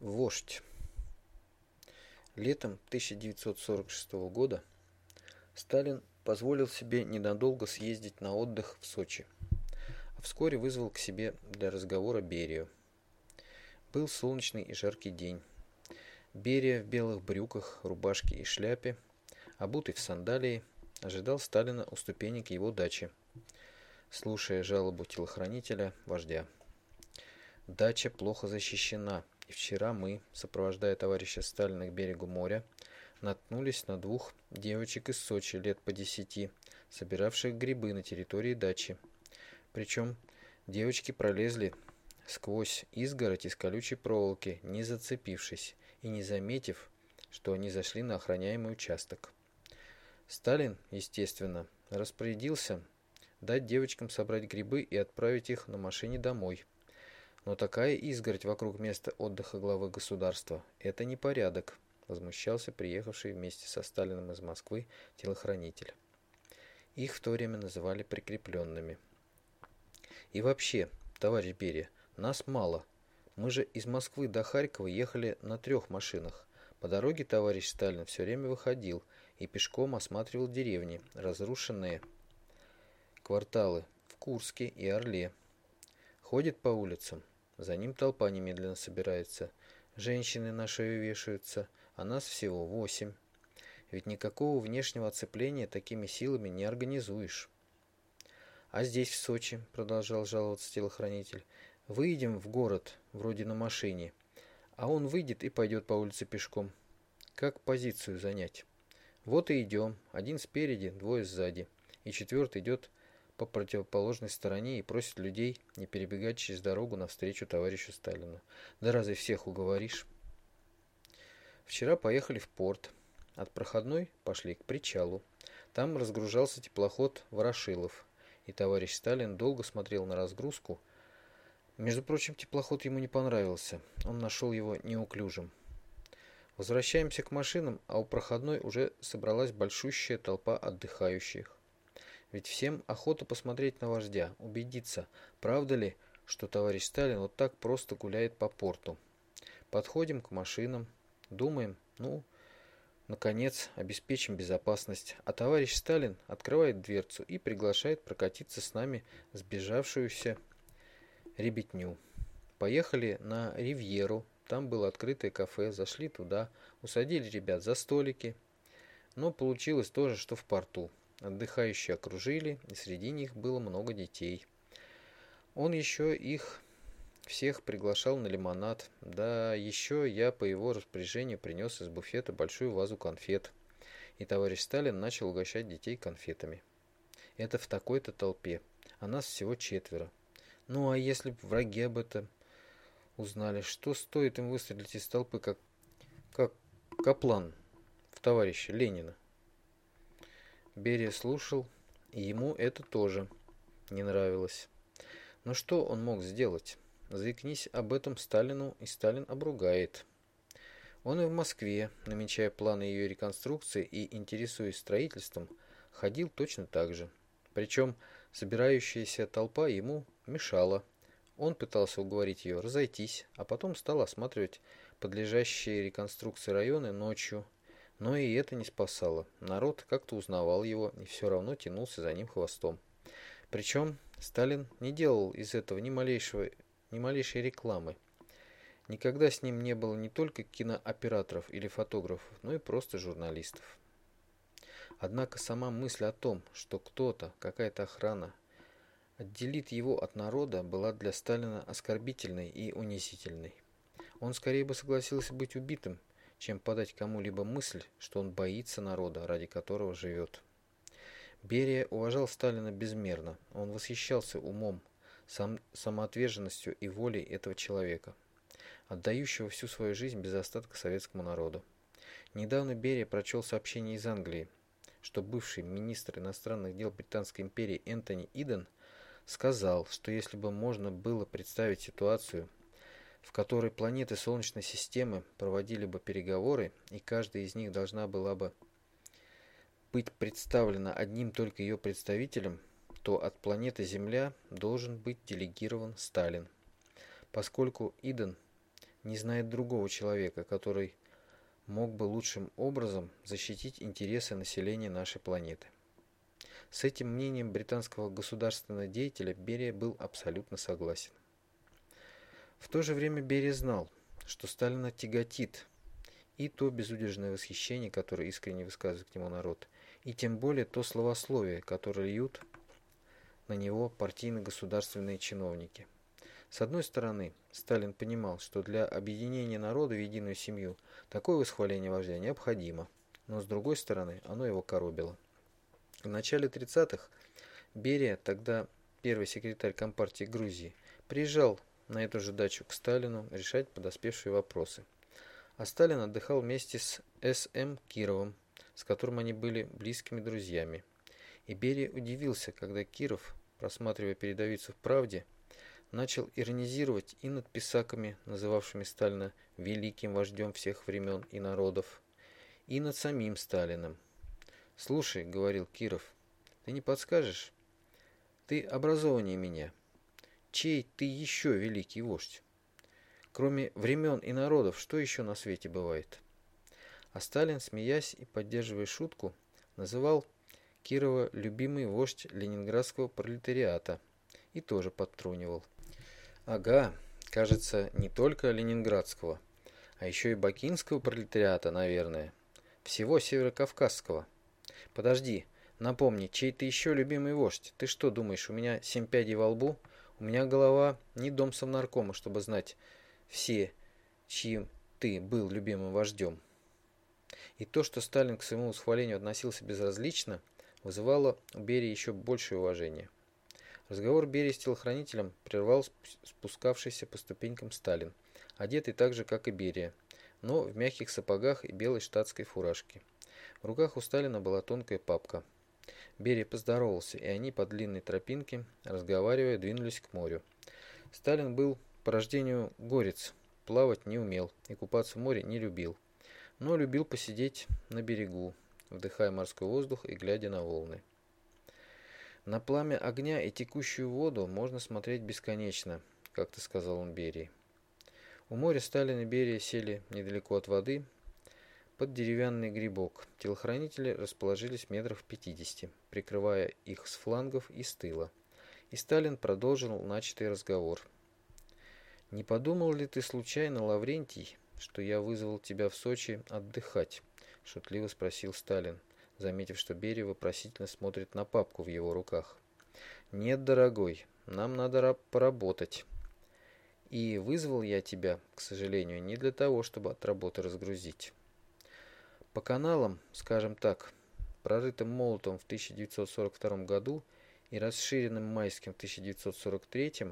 Вождь. Летом 1946 года Сталин позволил себе ненадолго съездить на отдых в Сочи, а вскоре вызвал к себе для разговора Берию. Был солнечный и жаркий день. Берия в белых брюках, рубашке и шляпе, обутый в сандалии, ожидал Сталина у ступенек его дачи, слушая жалобу телохранителя вождя. Дача плохо защищена, и вчера мы, сопровождая товарища Сталина к берегу моря, наткнулись на двух девочек из Сочи лет по десяти, собиравших грибы на территории дачи. Причем девочки пролезли сквозь изгородь из колючей проволоки, не зацепившись и не заметив, что они зашли на охраняемый участок. Сталин, естественно, распорядился дать девочкам собрать грибы и отправить их на машине домой. Но такая изгородь вокруг места отдыха главы государства – это не порядок, возмущался приехавший вместе со Сталиным из Москвы телохранитель. Их в то время называли прикрепленными. И вообще, товарищ Берия, нас мало. Мы же из Москвы до Харькова ехали на трех машинах. По дороге товарищ Сталин все время выходил и пешком осматривал деревни, разрушенные кварталы в Курске и Орле. Ходит по улицам, за ним толпа немедленно собирается. Женщины на шею вешаются, а нас всего восемь. Ведь никакого внешнего оцепления такими силами не организуешь. А здесь, в Сочи, продолжал жаловаться телохранитель, выйдем в город, вроде на машине, а он выйдет и пойдет по улице пешком. Как позицию занять? Вот и идем, один спереди, двое сзади, и четвертый идет по противоположной стороне и просит людей не перебегать через дорогу навстречу товарищу Сталину. Да разве всех уговоришь? Вчера поехали в порт. От проходной пошли к причалу. Там разгружался теплоход Ворошилов, и товарищ Сталин долго смотрел на разгрузку. Между прочим, теплоход ему не понравился. Он нашел его неуклюжим. Возвращаемся к машинам, а у проходной уже собралась большущая толпа отдыхающих. Ведь всем охота посмотреть на вождя, убедиться, правда ли, что товарищ Сталин вот так просто гуляет по порту. Подходим к машинам, думаем, ну, наконец, обеспечим безопасность. А товарищ Сталин открывает дверцу и приглашает прокатиться с нами сбежавшуюся ребятню. Поехали на Ривьеру, там было открытое кафе, зашли туда, усадили ребят за столики. Но получилось то же, что в порту. Отдыхающие окружили, и среди них было много детей. Он еще их всех приглашал на лимонад, да еще я по его распоряжению принес из буфета большую вазу конфет, и товарищ Сталин начал угощать детей конфетами. Это в такой-то толпе, а нас всего четверо. Ну а если б враги об этом узнали, что стоит им выстрелить из толпы, как, как Каплан в товарища Ленина? Берия слушал, и ему это тоже не нравилось. Но что он мог сделать? Заикнись об этом Сталину, и Сталин обругает. Он и в Москве, намечая планы ее реконструкции и интересуясь строительством, ходил точно так же. Причем собирающаяся толпа ему мешала. Он пытался уговорить ее разойтись, а потом стал осматривать подлежащие реконструкции районы ночью, но и это не спасало. Народ как-то узнавал его и все равно тянулся за ним хвостом. Причем Сталин не делал из этого ни, малейшего, ни малейшей рекламы. Никогда с ним не было не только кинооператоров или фотографов, но и просто журналистов. Однако сама мысль о том, что кто-то, какая-то охрана, отделит его от народа, была для Сталина оскорбительной и унизительной. Он скорее бы согласился быть убитым, чем подать кому-либо мысль, что он боится народа, ради которого живет. Берия уважал Сталина безмерно, он восхищался умом, сам, самоотверженностью и волей этого человека, отдающего всю свою жизнь без остатка советскому народу. Недавно Берия прочел сообщение из Англии, что бывший министр иностранных дел Британской империи Энтони Иден сказал, что если бы можно было представить ситуацию, в которой планеты Солнечной системы проводили бы переговоры, и каждая из них должна была бы быть представлена одним только ее представителем, то от планеты Земля должен быть делегирован Сталин. Поскольку Иден не знает другого человека, который мог бы лучшим образом защитить интересы населения нашей планеты. С этим мнением британского государственного деятеля Берия был абсолютно согласен. В то же время Берия знал, что Сталина тяготит и то безудержное восхищение, которое искренне высказывает к нему народ, и тем более то словословие, которое льют на него партийно-государственные чиновники. С одной стороны, Сталин понимал, что для объединения народа в единую семью такое восхваление вождя необходимо, но с другой стороны, оно его коробило. В начале 30-х Берия, тогда первый секретарь Компартии Грузии, приезжал на эту же дачу к Сталину решать подоспевшие вопросы. А Сталин отдыхал вместе с С.М. Кировым, с которым они были близкими друзьями. И Берия удивился, когда Киров, просматривая передовицу в «Правде», начал иронизировать и над писаками, называвшими Сталина великим вождем всех времен и народов, и над самим Сталиным. «Слушай», — говорил Киров, — «ты не подскажешь? Ты образованнее меня. Чей ты еще великий вождь? Кроме времен и народов, что еще на свете бывает?» А Сталин, смеясь и поддерживая шутку, называл Кирова любимый вождь ленинградского пролетариата и тоже подтрунивал. Ага, кажется, не только ленинградского, а еще и бакинского пролетариата, наверное. Всего северокавказского. Подожди, напомни, чей ты еще любимый вождь? Ты что думаешь, у меня семь пядей во лбу? У меня голова не дом совнаркома, чтобы знать все, чьим ты был любимым вождем. И то, что Сталин к своему восхвалению относился безразлично, вызывало у Берии еще большее уважение. Разговор Берии с телохранителем прервал спускавшийся по ступенькам Сталин, одетый так же, как и Берия, но в мягких сапогах и белой штатской фуражке. В руках у Сталина была тонкая папка. Берия поздоровался, и они по длинной тропинке, разговаривая, двинулись к морю. Сталин был по рождению горец, плавать не умел и купаться в море не любил, но любил посидеть на берегу, вдыхая морской воздух и глядя на волны. На пламя огня и текущую воду можно смотреть бесконечно, как-то сказал он Берии. У моря Сталин и Берия сели недалеко от воды, под деревянный грибок. Телохранители расположились метров в пятидесяти, прикрывая их с флангов и с тыла. И Сталин продолжил начатый разговор. «Не подумал ли ты случайно, Лаврентий, что я вызвал тебя в Сочи отдыхать?» – шутливо спросил Сталин заметив, что Берия вопросительно смотрит на папку в его руках. «Нет, дорогой, нам надо поработать. И вызвал я тебя, к сожалению, не для того, чтобы от работы разгрузить. По каналам, скажем так, прорытым молотом в 1942 году и расширенным майским в 1943,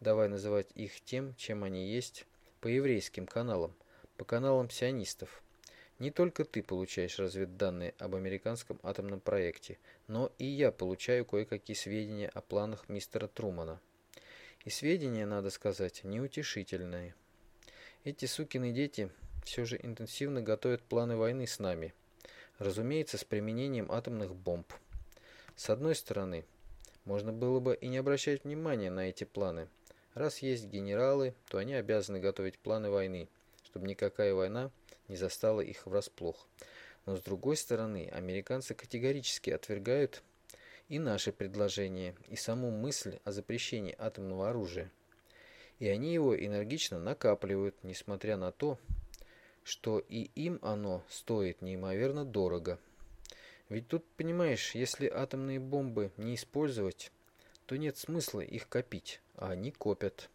давай называть их тем, чем они есть, по еврейским каналам, по каналам сионистов – не только ты получаешь разведданные об американском атомном проекте, но и я получаю кое-какие сведения о планах мистера Трумана. И сведения, надо сказать, неутешительные. Эти сукины дети все же интенсивно готовят планы войны с нами. Разумеется, с применением атомных бомб. С одной стороны, можно было бы и не обращать внимания на эти планы. Раз есть генералы, то они обязаны готовить планы войны, чтобы никакая война не застала их врасплох. Но с другой стороны, американцы категорически отвергают и наши предложения, и саму мысль о запрещении атомного оружия. И они его энергично накапливают, несмотря на то, что и им оно стоит неимоверно дорого. Ведь тут, понимаешь, если атомные бомбы не использовать, то нет смысла их копить, а они копят.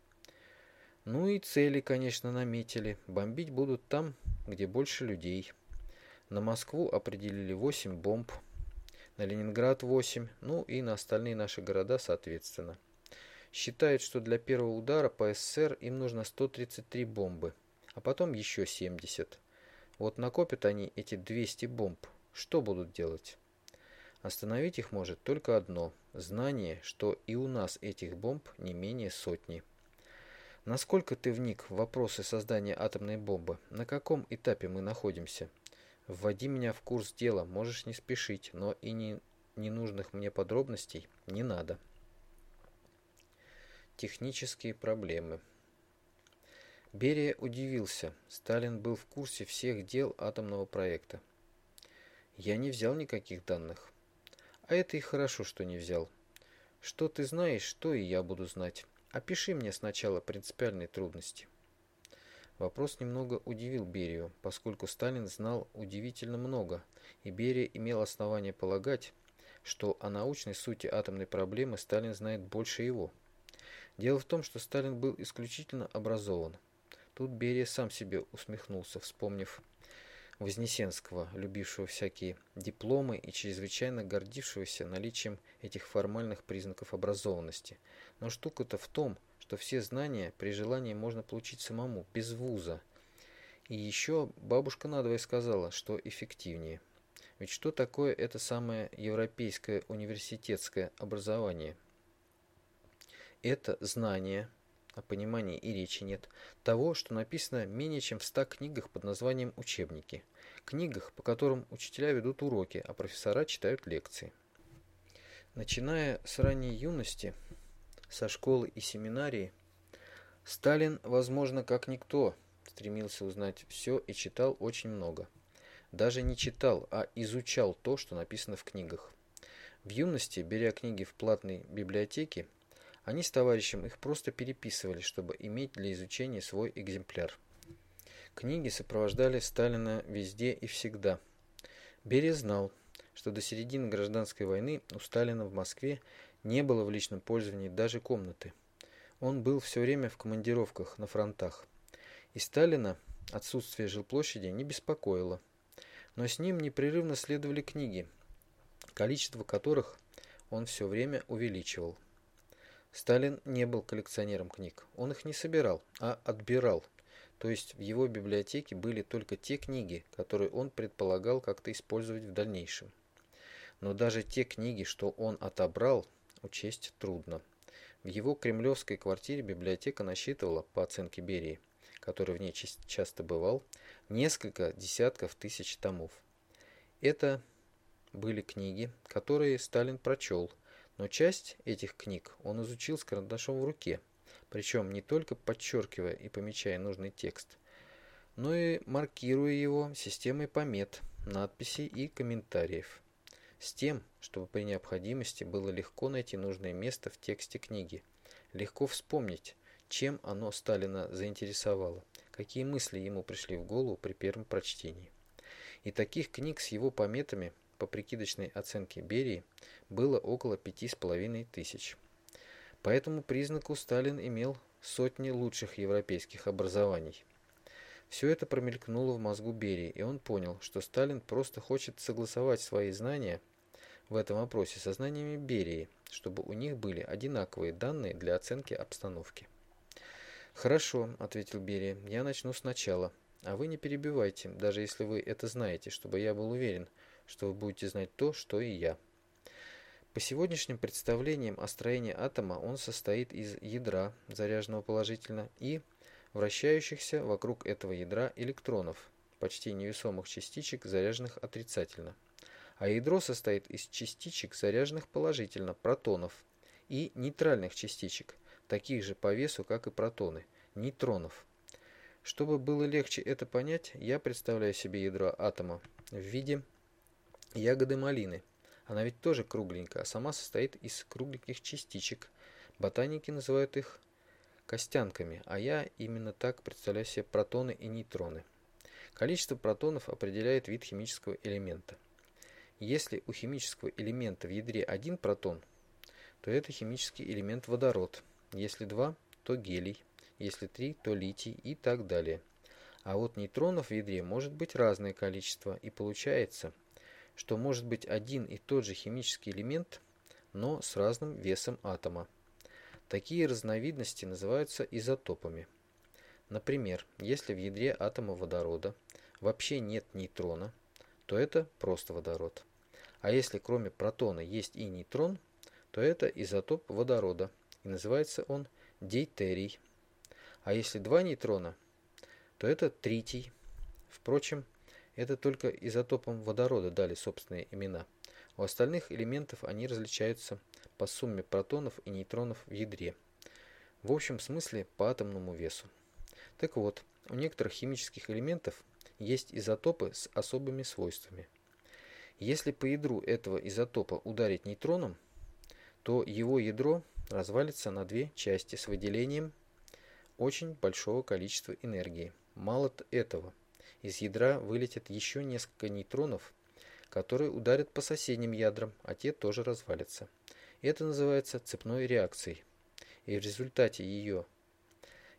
Ну и цели, конечно, наметили. Бомбить будут там, где больше людей. На Москву определили 8 бомб, на Ленинград 8, ну и на остальные наши города соответственно. Считают, что для первого удара по СССР им нужно 133 бомбы, а потом еще 70. Вот накопят они эти 200 бомб, что будут делать? Остановить их может только одно – знание, что и у нас этих бомб не менее сотни. Насколько ты вник в вопросы создания атомной бомбы? На каком этапе мы находимся? Вводи меня в курс дела, можешь не спешить, но и не ненужных мне подробностей не надо. Технические проблемы. Берия удивился. Сталин был в курсе всех дел атомного проекта. Я не взял никаких данных. А это и хорошо, что не взял. Что ты знаешь, то и я буду знать. Опиши мне сначала принципиальные трудности. Вопрос немного удивил Берию, поскольку Сталин знал удивительно много, и Берия имел основание полагать, что о научной сути атомной проблемы Сталин знает больше его. Дело в том, что Сталин был исключительно образован. Тут Берия сам себе усмехнулся, вспомнив Вознесенского, любившего всякие дипломы и чрезвычайно гордившегося наличием этих формальных признаков образованности. Но штука-то в том, что все знания при желании можно получить самому, без вуза. И еще бабушка надвое сказала, что эффективнее. Ведь что такое это самое европейское университетское образование? Это знание – о понимании и речи нет, того, что написано менее чем в ста книгах под названием «Учебники», книгах, по которым учителя ведут уроки, а профессора читают лекции. Начиная с ранней юности, со школы и семинарии, Сталин, возможно, как никто, стремился узнать все и читал очень много. Даже не читал, а изучал то, что написано в книгах. В юности, беря книги в платной библиотеке, они с товарищем их просто переписывали, чтобы иметь для изучения свой экземпляр. Книги сопровождали Сталина везде и всегда. Берия знал, что до середины гражданской войны у Сталина в Москве не было в личном пользовании даже комнаты. Он был все время в командировках на фронтах. И Сталина отсутствие жилплощади не беспокоило. Но с ним непрерывно следовали книги, количество которых он все время увеличивал. Сталин не был коллекционером книг. Он их не собирал, а отбирал. То есть в его библиотеке были только те книги, которые он предполагал как-то использовать в дальнейшем. Но даже те книги, что он отобрал, учесть трудно. В его кремлевской квартире библиотека насчитывала, по оценке Берии, который в ней часто бывал, несколько десятков тысяч томов. Это были книги, которые Сталин прочел – но часть этих книг он изучил с карандашом в руке, причем не только подчеркивая и помечая нужный текст, но и маркируя его системой помет, надписей и комментариев. С тем, чтобы при необходимости было легко найти нужное место в тексте книги, легко вспомнить, чем оно Сталина заинтересовало, какие мысли ему пришли в голову при первом прочтении. И таких книг с его пометами – по прикидочной оценке Берии, было около пяти с половиной тысяч. По этому признаку Сталин имел сотни лучших европейских образований. Все это промелькнуло в мозгу Берии, и он понял, что Сталин просто хочет согласовать свои знания в этом вопросе со знаниями Берии, чтобы у них были одинаковые данные для оценки обстановки. «Хорошо», — ответил Берия, — «я начну сначала, а вы не перебивайте, даже если вы это знаете, чтобы я был уверен, что вы будете знать то, что и я. По сегодняшним представлениям о строении атома он состоит из ядра, заряженного положительно, и вращающихся вокруг этого ядра электронов, почти невесомых частичек, заряженных отрицательно. А ядро состоит из частичек, заряженных положительно, протонов, и нейтральных частичек, таких же по весу, как и протоны, нейтронов. Чтобы было легче это понять, я представляю себе ядро атома в виде Ягоды малины. Она ведь тоже кругленькая, а сама состоит из кругленьких частичек. Ботаники называют их костянками, а я именно так представляю себе протоны и нейтроны. Количество протонов определяет вид химического элемента. Если у химического элемента в ядре один протон, то это химический элемент водород. Если два, то гелий. Если три, то литий и так далее. А вот нейтронов в ядре может быть разное количество, и получается – что может быть один и тот же химический элемент, но с разным весом атома. Такие разновидности называются изотопами. Например, если в ядре атома водорода вообще нет нейтрона, то это просто водород. А если кроме протона есть и нейтрон, то это изотоп водорода, и называется он дейтерий. А если два нейтрона, то это тритий. Впрочем, это только изотопам водорода дали собственные имена. У остальных элементов они различаются по сумме протонов и нейтронов в ядре. В общем смысле по атомному весу. Так вот, у некоторых химических элементов есть изотопы с особыми свойствами. Если по ядру этого изотопа ударить нейтроном, то его ядро развалится на две части с выделением очень большого количества энергии. Мало этого, из ядра вылетят еще несколько нейтронов, которые ударят по соседним ядрам, а те тоже развалятся. Это называется цепной реакцией. И в результате ее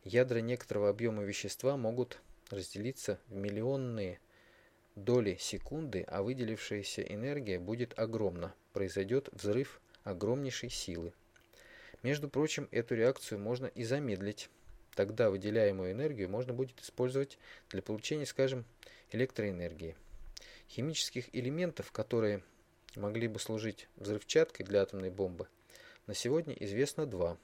ядра некоторого объема вещества могут разделиться в миллионные доли секунды, а выделившаяся энергия будет огромна. Произойдет взрыв огромнейшей силы. Между прочим, эту реакцию можно и замедлить. Тогда выделяемую энергию можно будет использовать для получения, скажем, электроэнергии. Химических элементов, которые могли бы служить взрывчаткой для атомной бомбы, на сегодня известно два.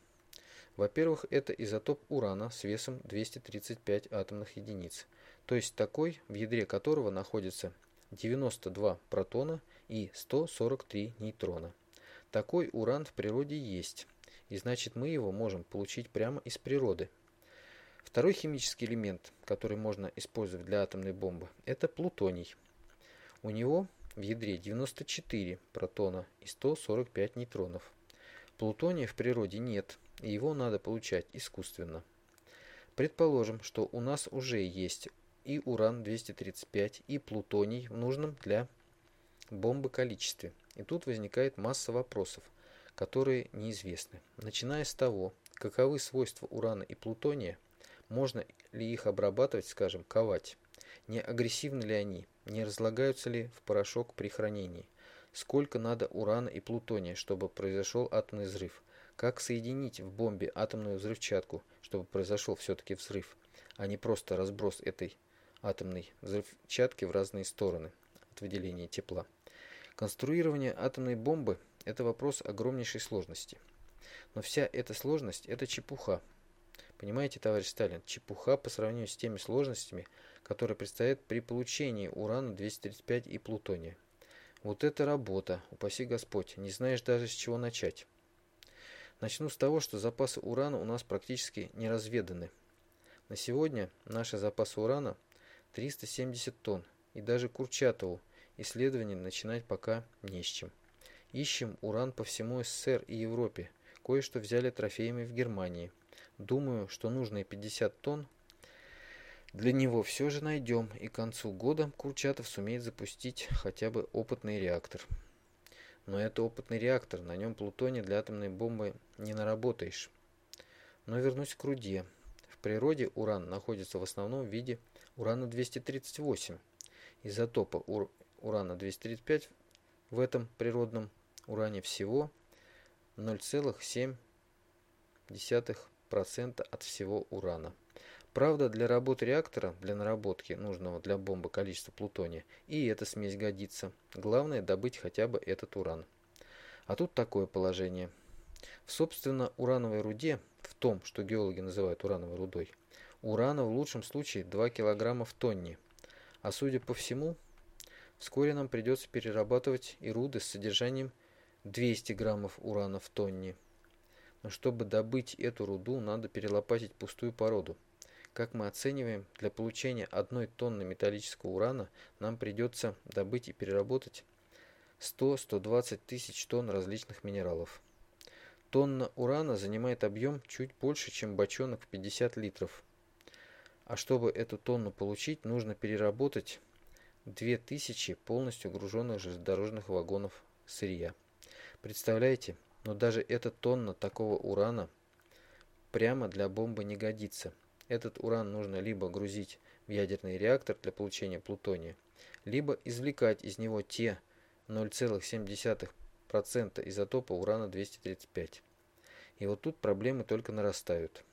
Во-первых, это изотоп урана с весом 235 атомных единиц, то есть такой, в ядре которого находится 92 протона и 143 нейтрона. Такой уран в природе есть, и значит мы его можем получить прямо из природы. Второй химический элемент, который можно использовать для атомной бомбы, это плутоний. У него в ядре 94 протона и 145 нейтронов. Плутония в природе нет, и его надо получать искусственно. Предположим, что у нас уже есть и уран-235, и плутоний в нужном для бомбы количестве. И тут возникает масса вопросов, которые неизвестны. Начиная с того, каковы свойства урана и плутония, можно ли их обрабатывать, скажем, ковать, не агрессивны ли они, не разлагаются ли в порошок при хранении, сколько надо урана и плутония, чтобы произошел атомный взрыв, как соединить в бомбе атомную взрывчатку, чтобы произошел все-таки взрыв, а не просто разброс этой атомной взрывчатки в разные стороны от выделения тепла. Конструирование атомной бомбы – это вопрос огромнейшей сложности. Но вся эта сложность – это чепуха. Понимаете, товарищ Сталин, чепуха по сравнению с теми сложностями, которые предстоят при получении урана-235 и плутония. Вот это работа, упаси Господь, не знаешь даже с чего начать. Начну с того, что запасы урана у нас практически не разведаны. На сегодня наши запасы урана 370 тонн, и даже Курчатову исследования начинать пока не с чем. Ищем уран по всему СССР и Европе, кое-что взяли трофеями в Германии. Думаю, что нужные 50 тонн для него все же найдем, и к концу года Курчатов сумеет запустить хотя бы опытный реактор. Но это опытный реактор, на нем плутоний для атомной бомбы не наработаешь. Но вернусь к руде. В природе уран находится в основном в виде урана-238. Изотопа ур урана-235 в этом природном уране всего 0,7% от всего урана. Правда, для работы реактора, для наработки нужного для бомбы количества плутония, и эта смесь годится. Главное добыть хотя бы этот уран. А тут такое положение. В собственно урановой руде, в том, что геологи называют урановой рудой, урана в лучшем случае 2 кг в тонне. А судя по всему, вскоре нам придется перерабатывать и руды с содержанием 200 граммов урана в тонне. Но чтобы добыть эту руду, надо перелопатить пустую породу. Как мы оцениваем, для получения одной тонны металлического урана нам придется добыть и переработать 100-120 тысяч тонн различных минералов. Тонна урана занимает объем чуть больше, чем бочонок в 50 литров. А чтобы эту тонну получить, нужно переработать 2000 полностью груженных железнодорожных вагонов сырья. Представляете, но даже эта тонна такого урана прямо для бомбы не годится. Этот уран нужно либо грузить в ядерный реактор для получения плутония, либо извлекать из него те 0,7% изотопа урана-235. И вот тут проблемы только нарастают.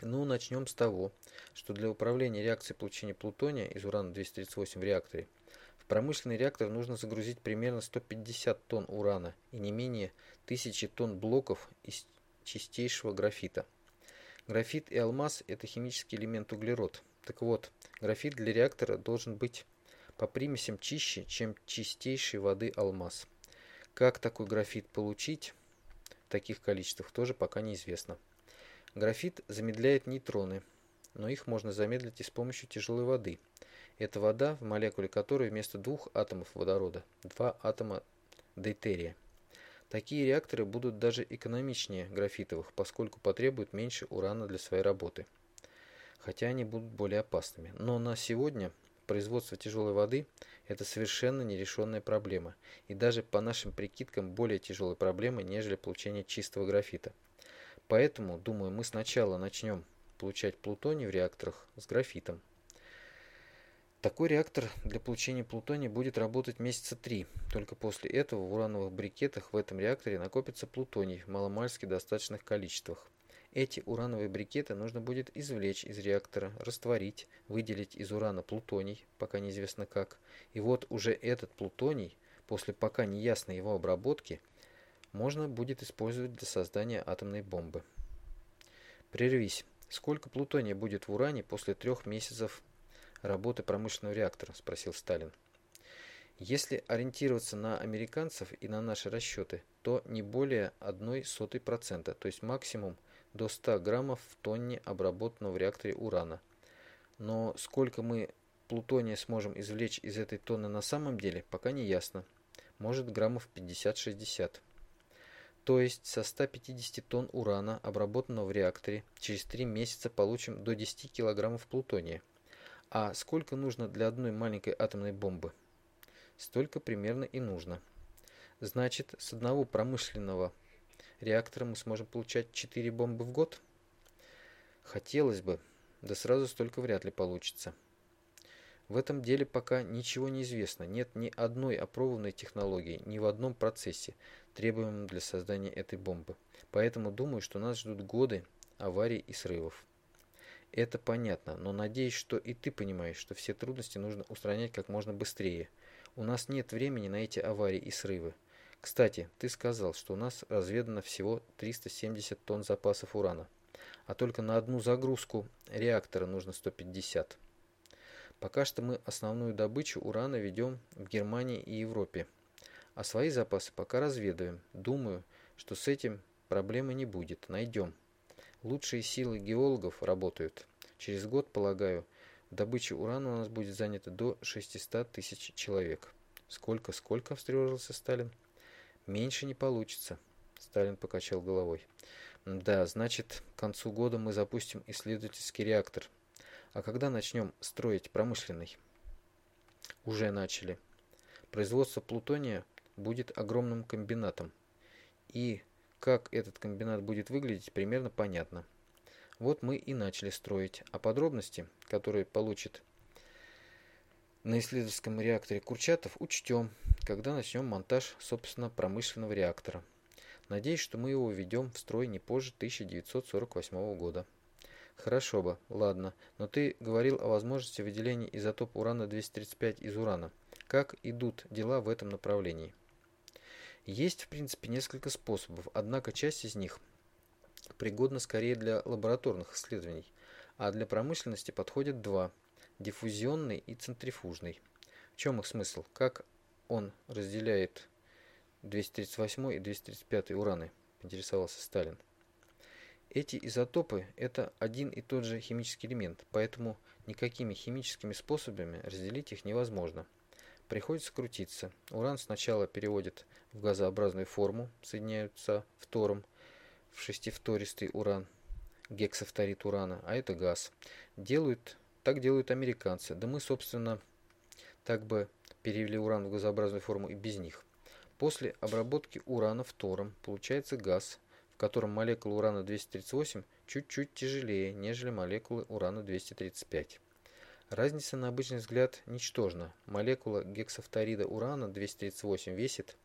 Ну, начнем с того, что для управления реакцией получения плутония из урана-238 в реакторе в промышленный реактор нужно загрузить примерно 150 тонн урана и не менее 1000 тонн блоков из чистейшего графита. Графит и алмаз – это химический элемент углерод. Так вот, графит для реактора должен быть по примесям чище, чем чистейшей воды алмаз. Как такой графит получить в таких количествах, тоже пока неизвестно. Графит замедляет нейтроны. но их можно замедлить и с помощью тяжелой воды. Это вода, в молекуле которой вместо двух атомов водорода два атома дейтерия. Такие реакторы будут даже экономичнее графитовых, поскольку потребуют меньше урана для своей работы. Хотя они будут более опасными. Но на сегодня производство тяжелой воды – это совершенно нерешенная проблема. И даже по нашим прикидкам более тяжелая проблема, нежели получение чистого графита. Поэтому, думаю, мы сначала начнем получать плутоний в реакторах с графитом. Такой реактор для получения плутония будет работать месяца три. Только после этого в урановых брикетах в этом реакторе накопится плутоний в маломальски достаточных количествах. Эти урановые брикеты нужно будет извлечь из реактора, растворить, выделить из урана плутоний, пока неизвестно как. И вот уже этот плутоний, после пока неясной его обработки, можно будет использовать для создания атомной бомбы. Прервись. Сколько плутония будет в уране после трех месяцев работы промышленного реактора?» – спросил Сталин. Если ориентироваться на американцев и на наши расчеты, то не более одной сотой процента, то есть максимум до 100 граммов в тонне обработанного в реакторе урана. Но сколько мы плутония сможем извлечь из этой тонны на самом деле, пока не ясно. Может граммов 50-60. То есть со 150 тонн урана, обработанного в реакторе, через 3 месяца получим до 10 килограммов плутония. А сколько нужно для одной маленькой атомной бомбы? Столько примерно и нужно. Значит, с одного промышленного реактора мы сможем получать 4 бомбы в год? Хотелось бы, да сразу столько вряд ли получится. В этом деле пока ничего не известно, нет ни одной опробованной технологии, ни в одном процессе, требуемом для создания этой бомбы. Поэтому думаю, что нас ждут годы аварий и срывов. Это понятно, но надеюсь, что и ты понимаешь, что все трудности нужно устранять как можно быстрее. У нас нет времени на эти аварии и срывы. Кстати, ты сказал, что у нас разведано всего 370 тонн запасов урана, а только на одну загрузку реактора нужно 150. Пока что мы основную добычу урана ведем в Германии и Европе, а свои запасы пока разведываем. Думаю, что с этим проблемы не будет, найдем. Лучшие силы геологов работают. Через год, полагаю, в добыче урана у нас будет занято до 600 тысяч человек. Сколько, сколько, встревожился Сталин. Меньше не получится. Сталин покачал головой. Да, значит, к концу года мы запустим исследовательский реактор. А когда начнем строить промышленный? Уже начали. Производство плутония будет огромным комбинатом. И как этот комбинат будет выглядеть, примерно понятно. Вот мы и начали строить, а подробности, которые получит на исследовательском реакторе Курчатов, учтем, когда начнем монтаж, собственно, промышленного реактора. Надеюсь, что мы его введем в строй не позже 1948 года. Хорошо бы, ладно, но ты говорил о возможности выделения изотопа урана-235 из урана. Как идут дела в этом направлении? Есть, в принципе, несколько способов, однако часть из них пригодна скорее для лабораторных исследований, а для промышленности подходят два – диффузионный и центрифужный. В чем их смысл? Как он разделяет 238 и 235 ураны, интересовался Сталин. Эти изотопы – это один и тот же химический элемент, поэтому никакими химическими способами разделить их невозможно. Приходится крутиться. Уран сначала переводит в газообразную форму, соединяются фтором в шестифтористый уран, гексафторид урана, а это газ. Делают, так делают американцы. Да мы, собственно, так бы перевели уран в газообразную форму и без них. После обработки урана фтором получается газ, в котором молекулы урана-238 чуть-чуть тяжелее, нежели молекулы урана-235. Разница на обычный взгляд ничтожна. Молекула гексафторида урана-238 весит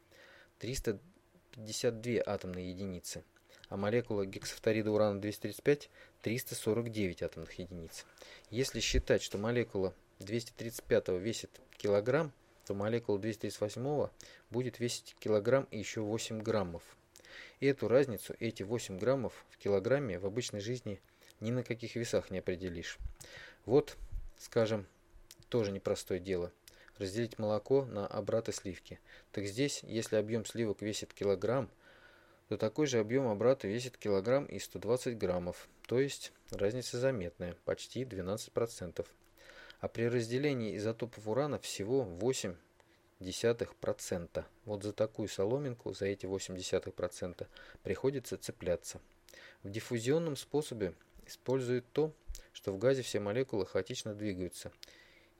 352 атомные единицы, а молекула гексафторида урана-235 – 349 атомных единиц. Если считать, что молекула 235 весит килограмм, то молекула 238 будет весить килограмм и еще 8 граммов. И эту разницу, эти 8 граммов в килограмме в обычной жизни ни на каких весах не определишь. Вот скажем, тоже непростое дело. Разделить молоко на обраты сливки. Так здесь, если объем сливок весит килограмм, то такой же объем обрата весит килограмм и 120 граммов. то есть разница заметная, почти 12%. А при разделении изотопов урана всего 8 десятых процента. Вот за такую соломинку, за эти 8 десятых процента приходится цепляться. В диффузионном способе используют то, что в газе все молекулы хаотично двигаются,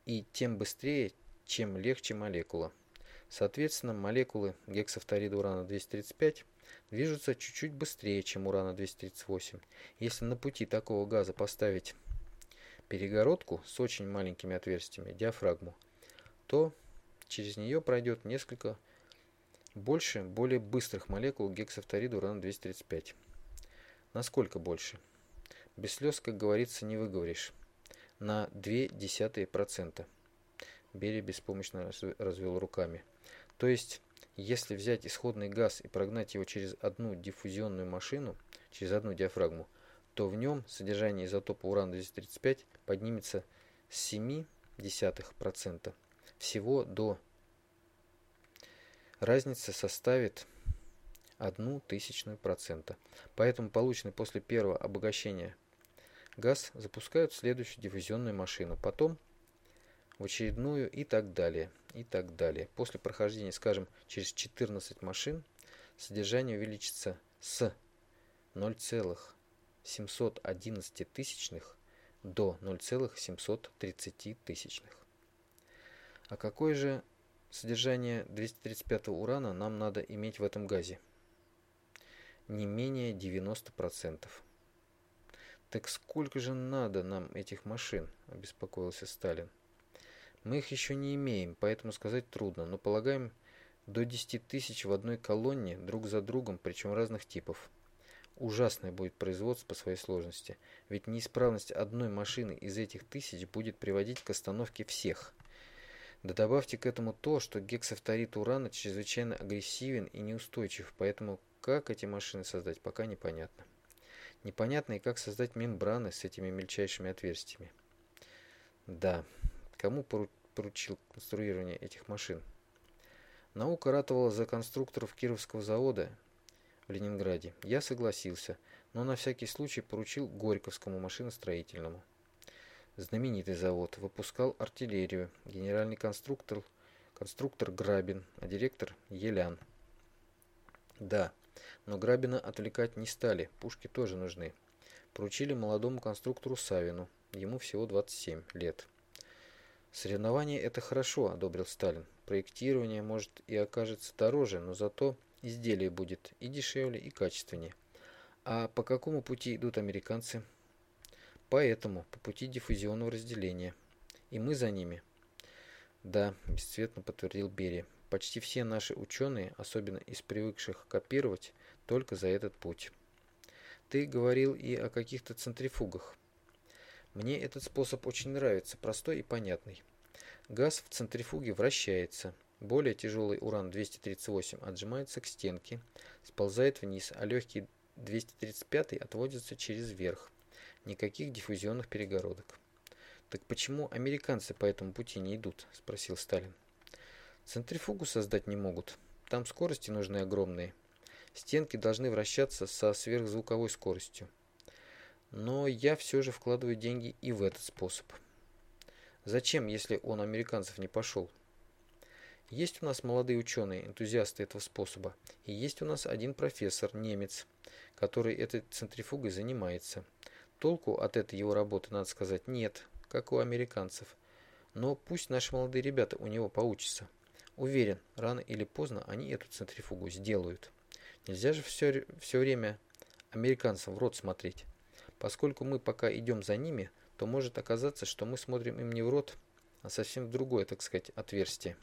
и тем быстрее, чем легче молекула. Соответственно, молекулы гексафторида урана-235 движутся чуть-чуть быстрее, чем урана-238. Если на пути такого газа поставить перегородку с очень маленькими отверстиями, диафрагму, то через нее пройдет несколько больше более быстрых молекул гексафторида урана-235. Насколько больше? Без слез, как говорится, не выговоришь. На 0,2%. Берия беспомощно развел руками. То есть, если взять исходный газ и прогнать его через одну диффузионную машину, через одну диафрагму, то в нем содержание изотопа урана-235 поднимется с 0,7% всего до разница составит одну тысячную процента. Поэтому полученный после первого обогащения газ запускают следующую диффузионную машину, потом в очередную и так далее, и так далее. После прохождения, скажем, через 14 машин содержание увеличится с 0,711 тысячных до 0,730 тысячных. А какое же содержание 235 урана нам надо иметь в этом газе? Не менее 90%. Так сколько же надо нам этих машин? Обеспокоился Сталин. Мы их еще не имеем, поэтому сказать трудно, но полагаем до 10 тысяч в одной колонне друг за другом, причем разных типов. Ужасное будет производство по своей сложности, ведь неисправность одной машины из этих тысяч будет приводить к остановке всех. Да добавьте к этому то, что гексафторид урана чрезвычайно агрессивен и неустойчив, поэтому как эти машины создать, пока непонятно. Непонятно и как создать мембраны с этими мельчайшими отверстиями. Да, кому поручил конструирование этих машин? Наука ратовала за конструкторов Кировского завода в Ленинграде. Я согласился, но на всякий случай поручил Горьковскому машиностроительному. Знаменитый завод выпускал артиллерию, генеральный конструктор, конструктор Грабин, а директор Елян. Да, но Грабина отвлекать не стали, пушки тоже нужны. Поручили молодому конструктору Савину, ему всего 27 лет. Соревнование это хорошо, одобрил Сталин. Проектирование может и окажется дороже, но зато изделие будет и дешевле, и качественнее. А по какому пути идут американцы? Поэтому по пути диффузионного разделения. И мы за ними. Да, бесцветно подтвердил Берия. Почти все наши ученые, особенно из привыкших копировать, только за этот путь. Ты говорил и о каких-то центрифугах. Мне этот способ очень нравится, простой и понятный. Газ в центрифуге вращается. Более тяжелый уран-238 отжимается к стенке, сползает вниз, а легкий 235 отводится через верх. Никаких диффузионных перегородок. «Так почему американцы по этому пути не идут?» – спросил Сталин. «Центрифугу создать не могут. Там скорости нужны огромные. Стенки должны вращаться со сверхзвуковой скоростью. Но я все же вкладываю деньги и в этот способ. Зачем, если он американцев не пошел? Есть у нас молодые ученые, энтузиасты этого способа, и есть у нас один профессор, немец, который этой центрифугой занимается. Толку от этой его работы, надо сказать, нет, как у американцев. Но пусть наши молодые ребята у него поучатся. Уверен, рано или поздно они эту центрифугу сделают. Нельзя же все, все время американцам в рот смотреть. Поскольку мы пока идем за ними, то может оказаться, что мы смотрим им не в рот, а совсем в другое, так сказать, отверстие.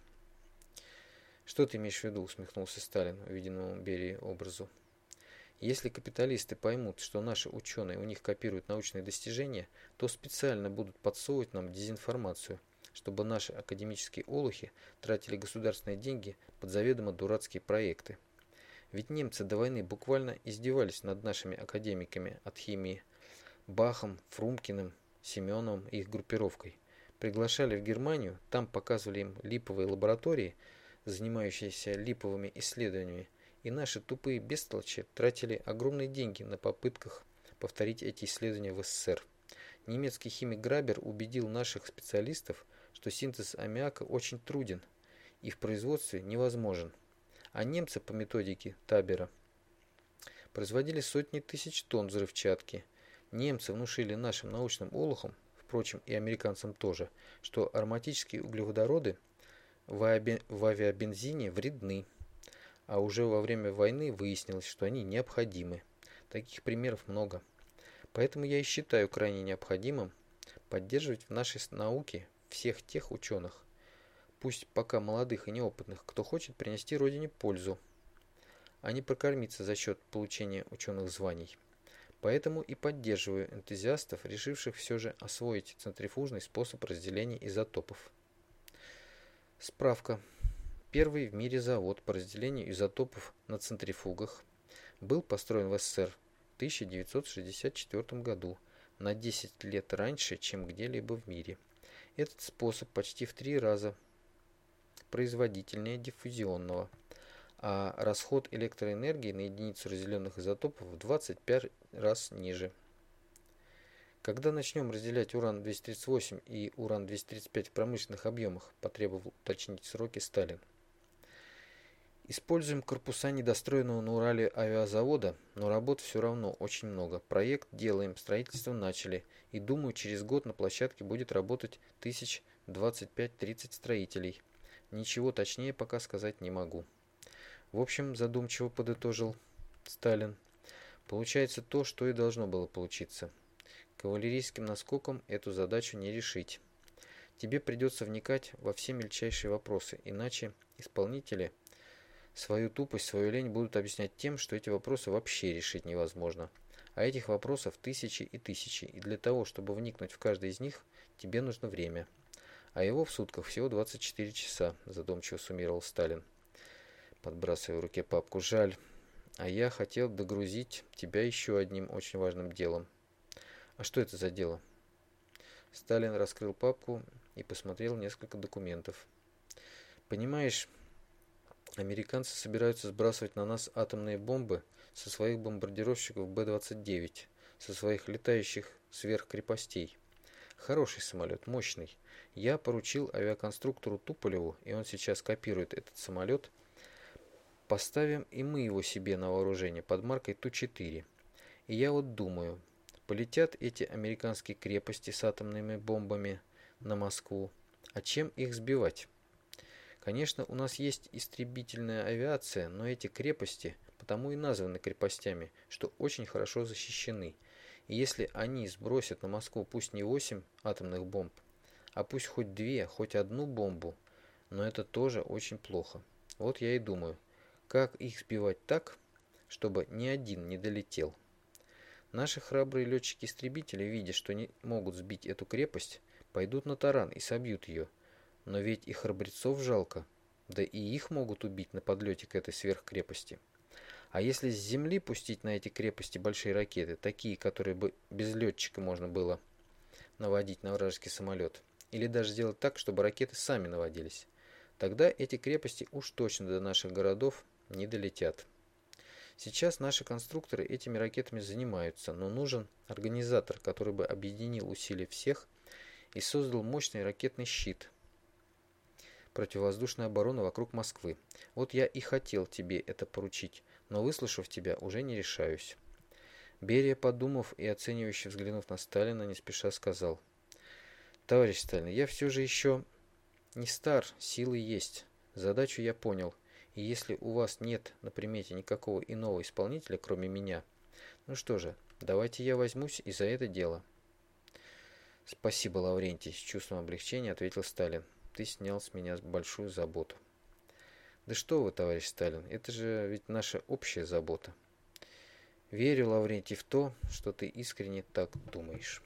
«Что ты имеешь в виду?» – усмехнулся Сталин, увиденному Берии образу. Если капиталисты поймут, что наши ученые у них копируют научные достижения, то специально будут подсовывать нам дезинформацию, чтобы наши академические олухи тратили государственные деньги под заведомо дурацкие проекты. Ведь немцы до войны буквально издевались над нашими академиками от химии Бахом, Фрумкиным, Семеновым и их группировкой. Приглашали в Германию, там показывали им липовые лаборатории, занимающиеся липовыми исследованиями, и наши тупые бестолочи тратили огромные деньги на попытках повторить эти исследования в СССР. Немецкий химик Грабер убедил наших специалистов, что синтез аммиака очень труден и в производстве невозможен. А немцы по методике Табера производили сотни тысяч тонн взрывчатки. Немцы внушили нашим научным олухам, впрочем и американцам тоже, что ароматические углеводороды в авиабензине вредны. А уже во время войны выяснилось, что они необходимы. Таких примеров много. Поэтому я и считаю крайне необходимым поддерживать в нашей науке всех тех ученых, пусть пока молодых и неопытных, кто хочет принести Родине пользу, а не прокормиться за счет получения ученых званий. Поэтому и поддерживаю энтузиастов, решивших все же освоить центрифужный способ разделения изотопов. Справка. Первый в мире завод по разделению изотопов на центрифугах был построен в СССР 1964 году, на 10 лет раньше, чем где-либо в мире. Этот способ почти в три раза производительнее диффузионного, а расход электроэнергии на единицу разделенных изотопов в 25 раз ниже. Когда начнем разделять уран-238 и уран-235 в промышленных объемах, потребовал уточнить сроки Сталин. Используем корпуса недостроенного на Урале авиазавода, но работ все равно очень много. Проект делаем, строительство начали. И думаю, через год на площадке будет работать тысяч 25-30 строителей. Ничего точнее пока сказать не могу. В общем, задумчиво подытожил Сталин. Получается то, что и должно было получиться. Кавалерийским наскоком эту задачу не решить. Тебе придется вникать во все мельчайшие вопросы, иначе исполнители – Свою тупость, свою лень будут объяснять тем, что эти вопросы вообще решить невозможно. А этих вопросов тысячи и тысячи, и для того, чтобы вникнуть в каждый из них, тебе нужно время. А его в сутках всего 24 часа, задумчиво суммировал Сталин, подбрасывая в руке папку. Жаль, а я хотел догрузить тебя еще одним очень важным делом. А что это за дело? Сталин раскрыл папку и посмотрел несколько документов. Понимаешь, Американцы собираются сбрасывать на нас атомные бомбы со своих бомбардировщиков Б-29, со своих летающих сверхкрепостей. Хороший самолет, мощный. Я поручил авиаконструктору Туполеву, и он сейчас копирует этот самолет. Поставим и мы его себе на вооружение под маркой Ту-4. И я вот думаю, полетят эти американские крепости с атомными бомбами на Москву, а чем их сбивать? Конечно, у нас есть истребительная авиация, но эти крепости потому и названы крепостями, что очень хорошо защищены. И если они сбросят на Москву пусть не 8 атомных бомб, а пусть хоть две, хоть одну бомбу, но это тоже очень плохо. Вот я и думаю, как их сбивать так, чтобы ни один не долетел. Наши храбрые летчики-истребители, видя, что не могут сбить эту крепость, пойдут на таран и собьют ее – но ведь и храбрецов жалко, да и их могут убить на подлете к этой сверхкрепости. А если с земли пустить на эти крепости большие ракеты, такие, которые бы без летчика можно было наводить на вражеский самолет, или даже сделать так, чтобы ракеты сами наводились, тогда эти крепости уж точно до наших городов не долетят. Сейчас наши конструкторы этими ракетами занимаются, но нужен организатор, который бы объединил усилия всех и создал мощный ракетный щит, противовоздушная оборона вокруг Москвы. Вот я и хотел тебе это поручить, но выслушав тебя, уже не решаюсь». Берия, подумав и оценивающе взглянув на Сталина, не спеша сказал. «Товарищ Сталин, я все же еще не стар, силы есть. Задачу я понял. И если у вас нет на примете никакого иного исполнителя, кроме меня, ну что же, давайте я возьмусь и за это дело». «Спасибо, Лаврентий», — с чувством облегчения ответил Сталин ты снял с меня большую заботу. Да что вы, товарищ Сталин, это же ведь наша общая забота. Верю, Лаврентий, в то, что ты искренне так думаешь.